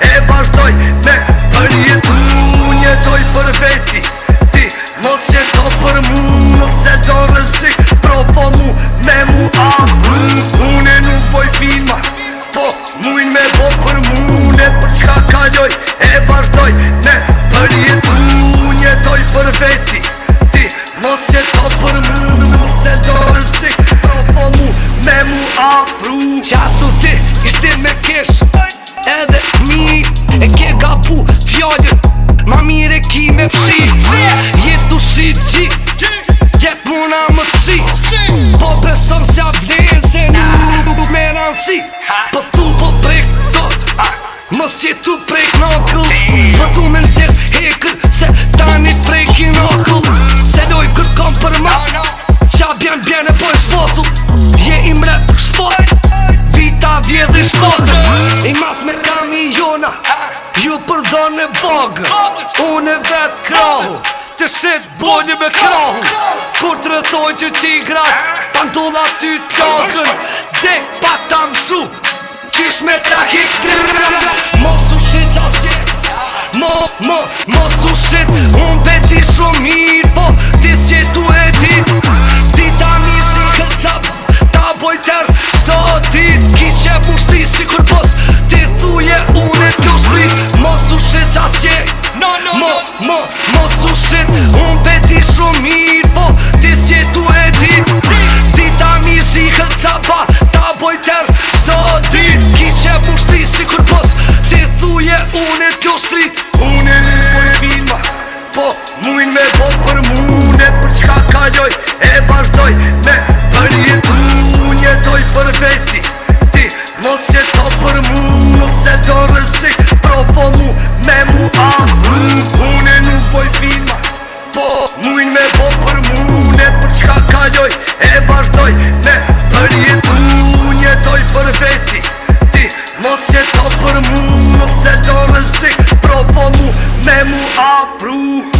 e vazhdoj Me për jetu, njetoj për veti Ti mos jeto për mu, mos do rëzi Pro po mu, me mu a Une nuk boj filma, po muin me bo për mu Ne për qka kaloj, e vazhdoj Me për jetu, njetoj për veti Ti mos jeto për mu, mos do rëzi Pro po mu, me mu a Qatu ti, ishte me kesh edhe mi E ke gapu fjallë Ma mire ki me fshi Jetu shi qi Jep muna më qi shi Po beson s'ja blen Se nuk me rëndësi Po thu po prek tot Mos jetu prek në këll tu Unë e vogë, unë e vetë krahu Të shetë bojnë me krahu Kur të rëtoj të tigrat Pantolla ty të kakën Dhe pa të mshu Qish me të rakit të rrë Mos u shetë që asjes Mo, mo, mos u shetë Unë peti shumë mirë Po, ti shetë tu e dit Ti ta mirë si këtë qabë Ta bojtër, shto dit Ki që e bushti si kërpo them all through.